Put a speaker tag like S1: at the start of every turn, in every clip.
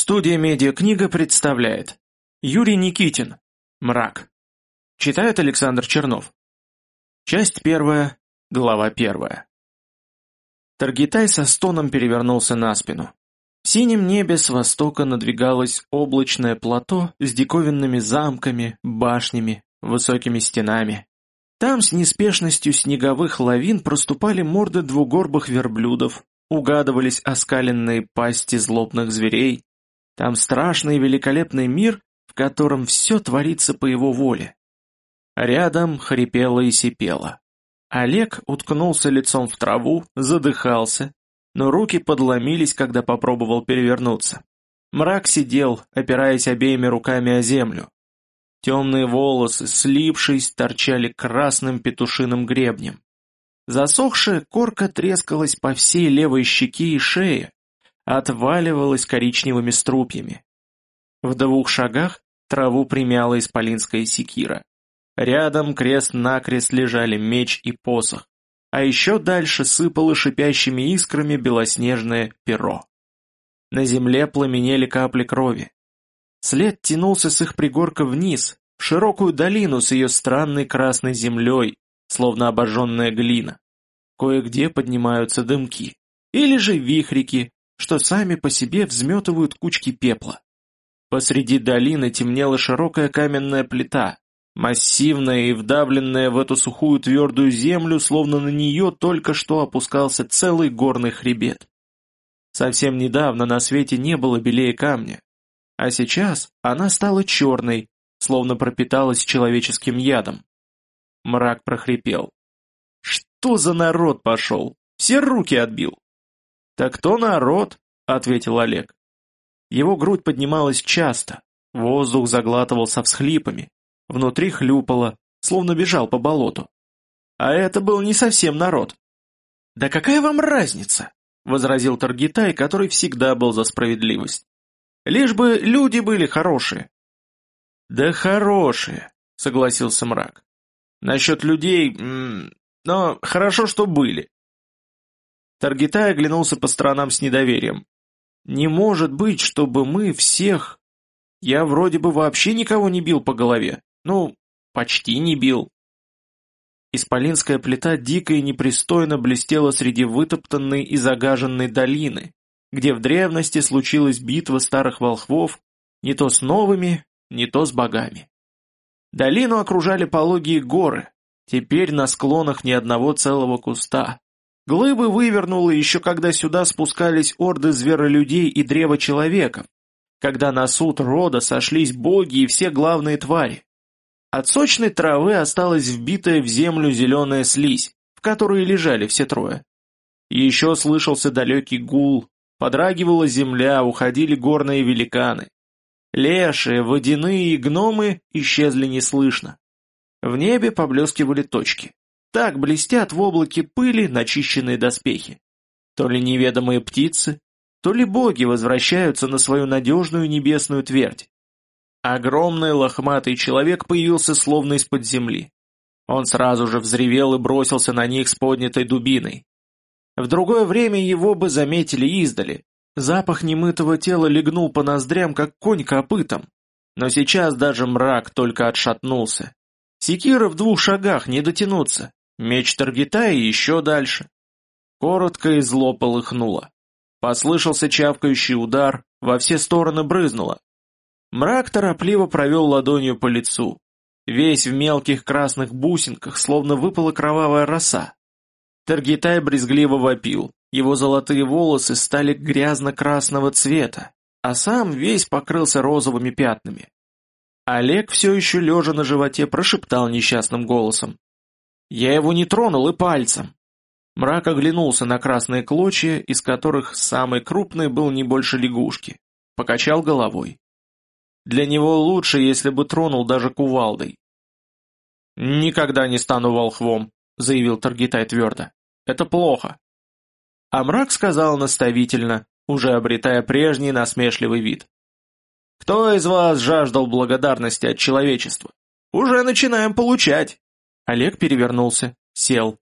S1: Студия «Медиакнига» представляет. Юрий Никитин. «Мрак» Читает Александр Чернов. Часть первая, глава первая. Таргитай со стоном перевернулся на спину. В синем небе с востока надвигалось облачное плато с диковинными замками, башнями, высокими стенами. Там с неспешностью снеговых лавин проступали морды двугорбых верблюдов, угадывались оскаленные пасти злобных зверей, там страшный и великолепный мир, в котором все творится по его воле. Рядом хрипело и сипело. Олег уткнулся лицом в траву, задыхался, но руки подломились, когда попробовал перевернуться. Мрак сидел, опираясь обеими руками о землю. Темные волосы, слипшись, торчали красным петушиным гребнем. Засохшая корка трескалась по всей левой щеке и шее, отваливалась коричневыми струпьями. В двух шагах траву примяла исполинская секира. Рядом крест-накрест лежали меч и посох, а еще дальше сыпало шипящими искрами белоснежное перо. На земле пламенели капли крови. След тянулся с их пригорка вниз, в широкую долину с ее странной красной землей, словно обожженная глина. Кое-где поднимаются дымки. Или же вихрики, что сами по себе взметывают кучки пепла. Посреди долины темнела широкая каменная плита, массивная и вдавленная в эту сухую твердую землю, словно на нее только что опускался целый горный хребет. Совсем недавно на свете не было белее камня, а сейчас она стала черной, словно пропиталась человеческим ядом. Мрак прохрипел. «Что за народ пошел? Все руки отбил!» «Так кто народ?» — ответил Олег. Его грудь поднималась часто, воздух заглатывал со всхлипами, внутри хлюпало, словно бежал по болоту. А это был не совсем народ. «Да какая вам разница?» — возразил Таргитай, который всегда был за справедливость. «Лишь бы люди были хорошие». «Да хорошие», — согласился мрак. «Насчет людей... но хорошо, что были. Таргитай оглянулся по сторонам с недоверием. «Не может быть, чтобы мы всех... Я вроде бы вообще никого не бил по голове. Ну, почти не бил». Исполинская плита дико и непристойно блестела среди вытоптанной и загаженной долины, где в древности случилась битва старых волхвов не то с новыми, не то с богами. Долину окружали пологие горы, теперь на склонах ни одного целого куста. Глыбы вывернуло еще когда сюда спускались орды зверолюдей и древа человеков, когда на суд рода сошлись боги и все главные твари. От сочной травы осталась вбитая в землю зеленая слизь, в которой лежали все трое. Еще слышался далекий гул, подрагивала земля, уходили горные великаны. Лешие, водяные и гномы исчезли неслышно. В небе поблескивали точки. Так блестят в облаке пыли начищенные доспехи. То ли неведомые птицы, то ли боги возвращаются на свою надежную небесную твердь. Огромный лохматый человек появился словно из-под земли. Он сразу же взревел и бросился на них с поднятой дубиной. В другое время его бы заметили издали. Запах немытого тела легнул по ноздрям, как конь копытом. Но сейчас даже мрак только отшатнулся. Секира в двух шагах не дотянуться. Меч Таргитая еще дальше. Коротко и зло полыхнуло. Послышался чавкающий удар, во все стороны брызнуло. Мрак торопливо провел ладонью по лицу. Весь в мелких красных бусинках, словно выпала кровавая роса. Таргитай брезгливо вопил. Его золотые волосы стали грязно-красного цвета, а сам весь покрылся розовыми пятнами. Олег все еще лежа на животе прошептал несчастным голосом. Я его не тронул и пальцем. Мрак оглянулся на красные клочья, из которых самый крупный был не больше лягушки. Покачал головой. Для него лучше, если бы тронул даже кувалдой. «Никогда не стану волхвом», — заявил Таргитай твердо. «Это плохо». А мрак сказал наставительно, уже обретая прежний насмешливый вид. «Кто из вас жаждал благодарности от человечества? Уже начинаем получать!» Олег перевернулся, сел.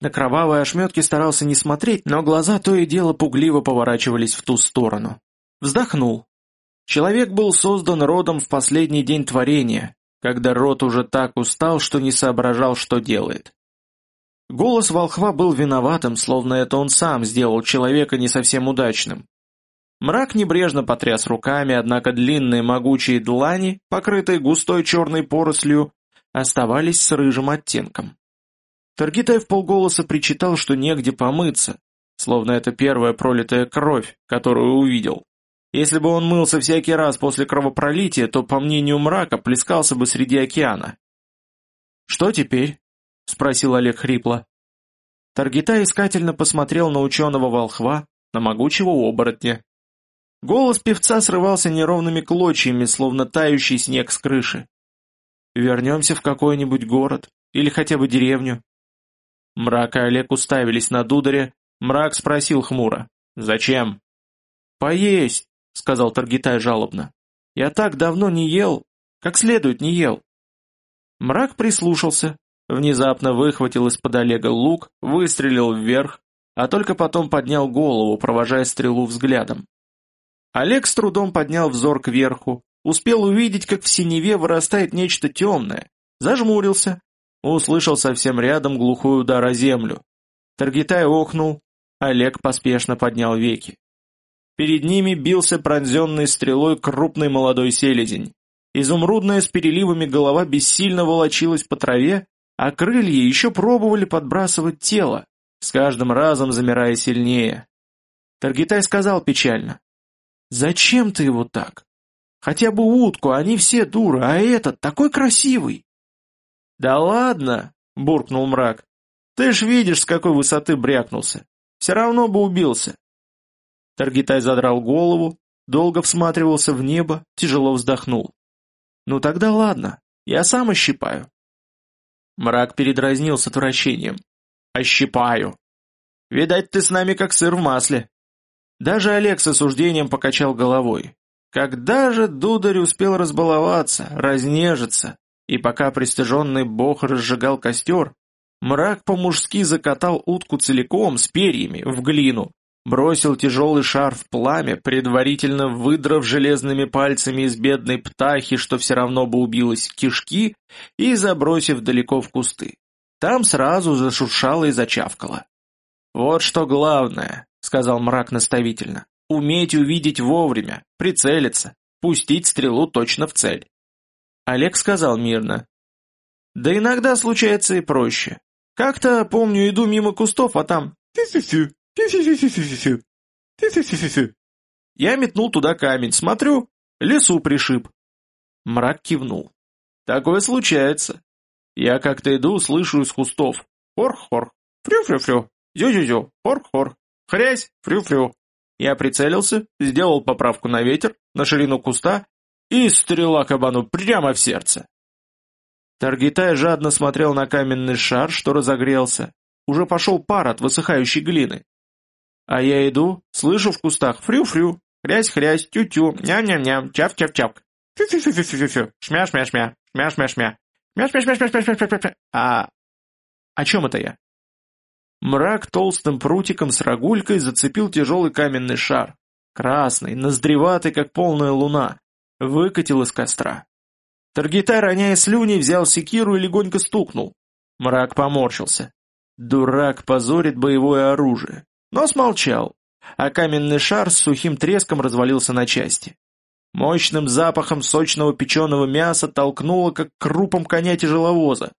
S1: На кровавые ошметки старался не смотреть, но глаза то и дело пугливо поворачивались в ту сторону. Вздохнул. Человек был создан родом в последний день творения, когда род уже так устал, что не соображал, что делает. Голос волхва был виноватым, словно это он сам сделал человека не совсем удачным. Мрак небрежно потряс руками, однако длинные могучие длани, покрытые густой черной порослью, оставались с рыжим оттенком. Таргитай в полголоса причитал, что негде помыться, словно это первая пролитая кровь, которую увидел. Если бы он мылся всякий раз после кровопролития, то, по мнению мрака, плескался бы среди океана. «Что теперь?» — спросил Олег хрипло. Таргитай искательно посмотрел на ученого волхва, на могучего оборотня. Голос певца срывался неровными клочьями, словно тающий снег с крыши. «Вернемся в какой-нибудь город или хотя бы деревню». Мрак и Олег уставились на дударя, мрак спросил хмуро. «Зачем?» «Поесть», — сказал Таргитай жалобно. «Я так давно не ел, как следует не ел». Мрак прислушался, внезапно выхватил из-под Олега лук, выстрелил вверх, а только потом поднял голову, провожая стрелу взглядом. Олег с трудом поднял взор кверху, успел увидеть, как в синеве вырастает нечто темное, зажмурился, услышал совсем рядом глухой удар о землю. Таргитай охнул, Олег поспешно поднял веки. Перед ними бился пронзенный стрелой крупный молодой селезень. Изумрудная с переливами голова бессильно волочилась по траве, а крылья еще пробовали подбрасывать тело, с каждым разом замирая сильнее. Таргитай сказал печально. «Зачем ты его так? Хотя бы утку, они все дуры, а этот такой красивый!» «Да ладно!» — буркнул мрак. «Ты ж видишь, с какой высоты брякнулся. Все равно бы убился. Таргитай задрал голову, долго всматривался в небо, тяжело вздохнул. «Ну тогда ладно, я сам ощипаю». Мрак передразнил с отвращением. «Ощипаю. Видать, ты с нами как сыр в масле». Даже Олег с осуждением покачал головой. Когда же Дударь успел разбаловаться, разнежиться, и пока пристыженный бог разжигал костер, мрак по-мужски закатал утку целиком с перьями в глину, бросил тяжелый шар в пламя, предварительно выдрав железными пальцами из бедной птахи, что все равно бы убилась, кишки, и забросив далеко в кусты. Там сразу зашуршало и зачавкало. «Вот что главное», — сказал мрак наставительно, — «уметь увидеть вовремя, прицелиться, пустить стрелу точно в цель». Олег сказал мирно. «Да иногда случается и проще. Как-то, помню, иду мимо кустов, а там... Я метнул туда камень, смотрю, лесу пришиб. Мрак кивнул. Такое случается. Я как-то иду, слышу из кустов. Хорх-хорх, фрю-фрю-фрю, зю-зю-зю, хорх-хорх, хрясь, фрю-фрю. Я прицелился, сделал поправку на ветер, на ширину куста, и стрела кабану прямо в сердце. Таргитай жадно смотрел на каменный шар, что разогрелся. Уже пошел пар от высыхающей глины. А я иду, слышу в кустах фрю-фрю, хрясь-хрясь, тю-тю, ням-ням-ням, чав-чав-чав. Фю-фю-фю-фю-фю-фю, шмя-шмя-шмя, шмя-шмя-шмя, шмя-шмя-шмя-шмя-шмя-шмя. А... О чем это я? Мрак толстым прутиком с рогулькой зацепил тяжелый каменный шар. Красный, ноздреватый, как полная луна. Выкатил из костра. Таргитай, роняя слюни, взял секиру и легонько стукнул. Мрак поморщился. Дурак позорит боевое оружие но смолчал, а каменный шар с сухим треском развалился на части. Мощным запахом сочного печеного мяса толкнуло, как крупом коня тяжеловоза.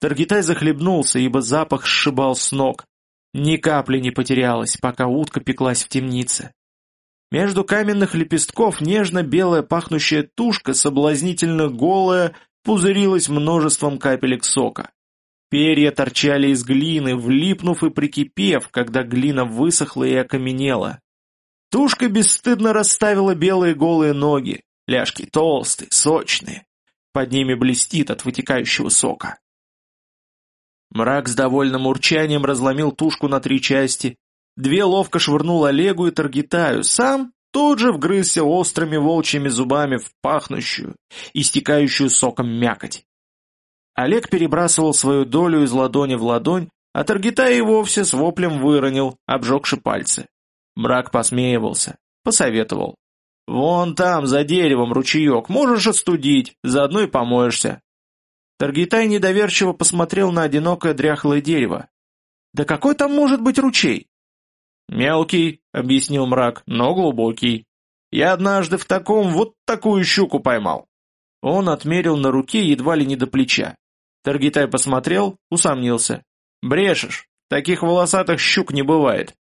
S1: Таргитай захлебнулся, ибо запах сшибал с ног. Ни капли не потерялось, пока утка пеклась в темнице. Между каменных лепестков нежно-белая пахнущая тушка, соблазнительно голая, пузырилась множеством капелек сока. Перья торчали из глины, влипнув и прикипев, когда глина высохла и окаменела. Тушка бесстыдно расставила белые голые ноги, ляжки толстые, сочные. Под ними блестит от вытекающего сока. Мрак с довольным урчанием разломил тушку на три части. Две ловко швырнул Олегу и Таргитаю, сам тут же вгрызся острыми волчьими зубами в пахнущую, истекающую соком мякоть. Олег перебрасывал свою долю из ладони в ладонь, а Таргитай и вовсе с воплем выронил, обжегши пальцы. Мрак посмеивался, посоветовал. Вон там, за деревом, ручеек, можешь остудить, заодно и помоешься. Таргитай недоверчиво посмотрел на одинокое дряхлое дерево. «Да какой там может быть ручей?» «Мелкий», — объяснил мрак, — «но глубокий. Я однажды в таком вот такую щуку поймал». Он отмерил на руке едва ли не до плеча. Таргитай посмотрел, усомнился. «Брешешь, таких волосатых щук не бывает».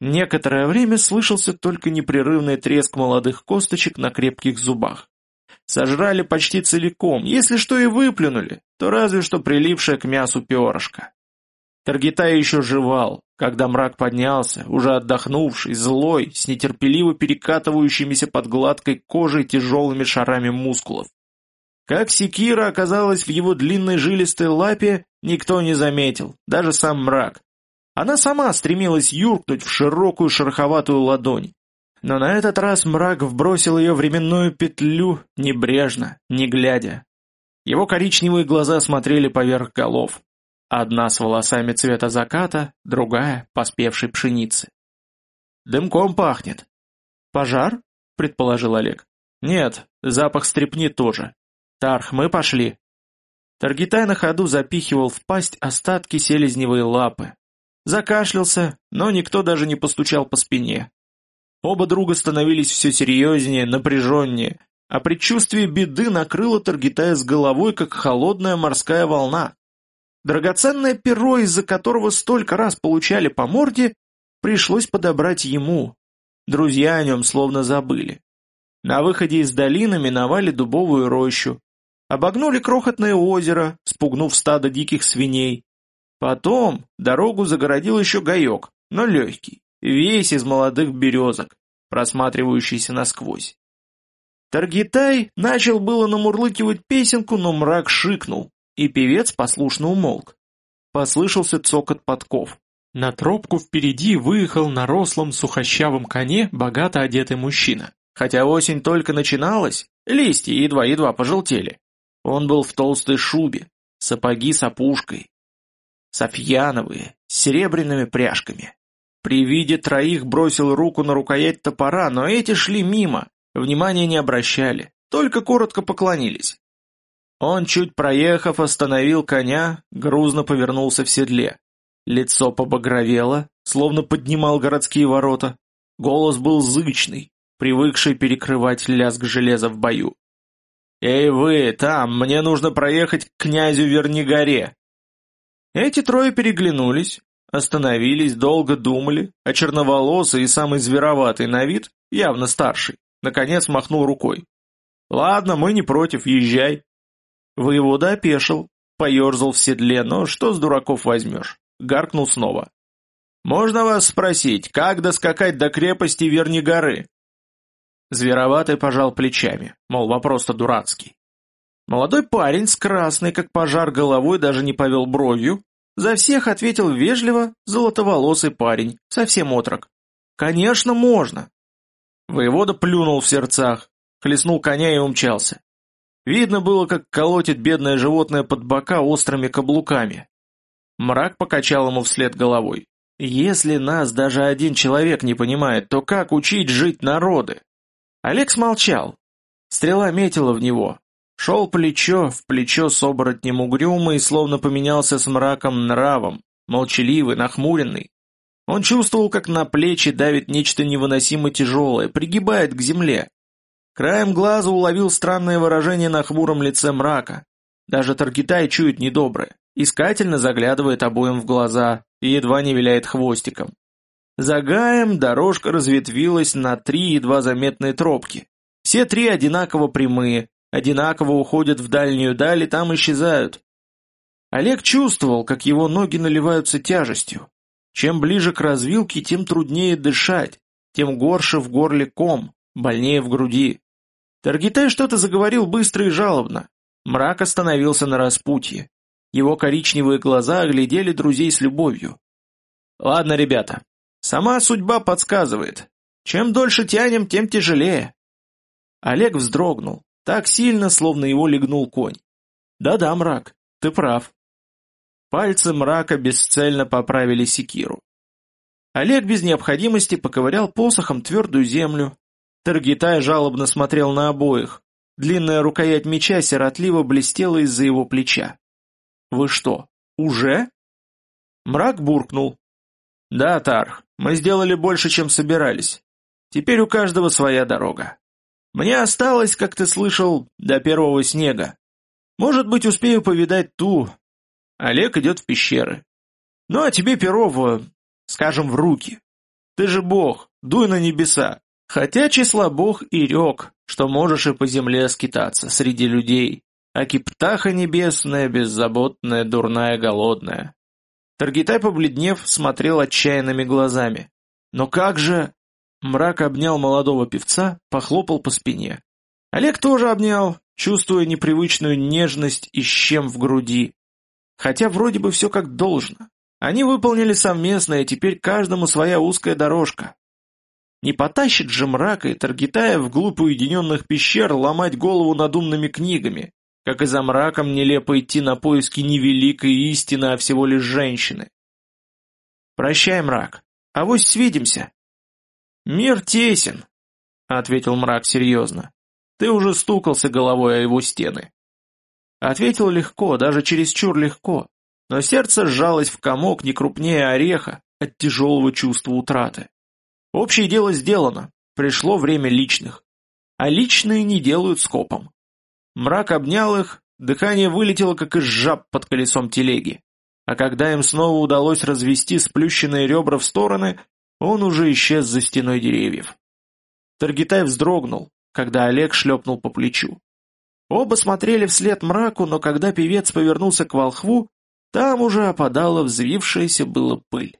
S1: Некоторое время слышался только непрерывный треск молодых косточек на крепких зубах. Сожрали почти целиком, если что и выплюнули, то разве что прилипшее к мясу перышко. Таргитай еще жевал, когда мрак поднялся, уже отдохнувший, злой, с нетерпеливо перекатывающимися под гладкой кожей тяжелыми шарами мускулов. Как секира оказалась в его длинной жилистой лапе, никто не заметил, даже сам мрак. Она сама стремилась юркнуть в широкую шероховатую ладонь. Но на этот раз мрак вбросил ее временную петлю небрежно, не глядя. Его коричневые глаза смотрели поверх голов. Одна с волосами цвета заката, другая — поспевшей пшеницы. «Дымком пахнет». «Пожар?» — предположил Олег. «Нет, запах стрепни тоже. Тарх, мы пошли». Таргитай на ходу запихивал в пасть остатки селезневой лапы. Закашлялся, но никто даже не постучал по спине. Оба друга становились все серьезнее, напряженнее, а предчувствие беды накрыло Таргитая с головой, как холодная морская волна. Драгоценное перо, из-за которого столько раз получали по морде, пришлось подобрать ему. Друзья о нем словно забыли. На выходе из долины миновали дубовую рощу. Обогнули крохотное озеро, спугнув стадо диких свиней. Потом дорогу загородил еще гаек, но легкий, весь из молодых березок, просматривающийся насквозь. Таргитай начал было намурлыкивать песенку, но мрак шикнул, и певец послушно умолк. Послышался цокот подков. На тропку впереди выехал на рослом сухощавом коне богато одетый мужчина. Хотя осень только начиналась, листья едва-едва пожелтели. Он был в толстой шубе, сапоги с опушкой, софьяновые, с серебряными пряжками. При виде троих бросил руку на рукоять топора, но эти шли мимо, внимания не обращали, только коротко поклонились. Он, чуть проехав, остановил коня, грузно повернулся в седле. Лицо побагровело, словно поднимал городские ворота. Голос был зычный, привыкший перекрывать лязг железа в бою. «Эй вы, там, мне нужно проехать к князю Вернигоре!» Эти трое переглянулись, остановились, долго думали, а черноволосый и самый звероватый на вид, явно старший, наконец махнул рукой. «Ладно, мы не против, езжай». Воевода опешил, поерзал в седле, но что с дураков возьмешь? Гаркнул снова. «Можно вас спросить, как доскакать до крепости Верни горы?» Звероватый пожал плечами, мол, вопрос-то дурацкий. Молодой парень с красной, как пожар головой, даже не повел бровью. За всех ответил вежливо золотоволосый парень, совсем отрок. «Конечно, можно!» Воевода плюнул в сердцах, хлестнул коня и умчался. Видно было, как колотит бедное животное под бока острыми каблуками. Мрак покачал ему вслед головой. «Если нас даже один человек не понимает, то как учить жить народы?» Олег смолчал. Стрела метила в него. Шел плечо в плечо с оборотнем угрюмый, словно поменялся с мраком нравом, молчаливый, нахмуренный. Он чувствовал, как на плечи давит нечто невыносимо тяжелое, пригибает к земле, Краем глаза уловил странное выражение на хмуром лице мрака. Даже Таргитай чует недоброе, искательно заглядывает обоим в глаза и едва не виляет хвостиком. За гаем дорожка разветвилась на три едва заметные тропки. Все три одинаково прямые, одинаково уходят в дальнюю даль и там исчезают. Олег чувствовал, как его ноги наливаются тяжестью. Чем ближе к развилке, тем труднее дышать, тем горше в горле ком, больнее в груди. Таргитай что-то заговорил быстро и жалобно. Мрак остановился на распутье. Его коричневые глаза оглядели друзей с любовью. «Ладно, ребята, сама судьба подсказывает. Чем дольше тянем, тем тяжелее». Олег вздрогнул, так сильно, словно его легнул конь. «Да-да, мрак, ты прав». Пальцы мрака бесцельно поправили секиру. Олег без необходимости поковырял посохом твердую землю, Таргитай жалобно смотрел на обоих. Длинная рукоять меча сиротливо блестела из-за его плеча. «Вы что, уже?» Мрак буркнул. «Да, Тарх, мы сделали больше, чем собирались. Теперь у каждого своя дорога. Мне осталось, как ты слышал, до первого снега. Может быть, успею повидать ту. Олег идет в пещеры. Ну, а тебе, Перов, скажем, в руки. Ты же бог, дуй на небеса. Хотя числа бог и рек, что можешь и по земле скитаться среди людей. А киптаха небесная, беззаботная, дурная, голодная. Таргитай, побледнев, смотрел отчаянными глазами. Но как же... Мрак обнял молодого певца, похлопал по спине. Олег тоже обнял, чувствуя непривычную нежность и щем в груди. Хотя вроде бы все как должно. Они выполнили совместно, и теперь каждому своя узкая дорожка. Не потащит же мрака и Таргитая вглубь уединенных пещер ломать голову над умными книгами, как и за мраком нелепо идти на поиски невеликой истины, а всего лишь женщины. «Прощай, мрак, авось свидимся». «Мир тесен», — ответил мрак серьезно. «Ты уже стукался головой о его стены». Ответил легко, даже чересчур легко, но сердце сжалось в комок не крупнее ореха от тяжелого чувства утраты. Общее дело сделано, пришло время личных. А личные не делают скопом. Мрак обнял их, дыхание вылетело, как из жаб под колесом телеги. А когда им снова удалось развести сплющенные ребра в стороны, он уже исчез за стеной деревьев. Таргитай вздрогнул, когда Олег шлепнул по плечу. Оба смотрели вслед мраку, но когда певец повернулся к волхву, там уже опадала взвившаяся была пыль.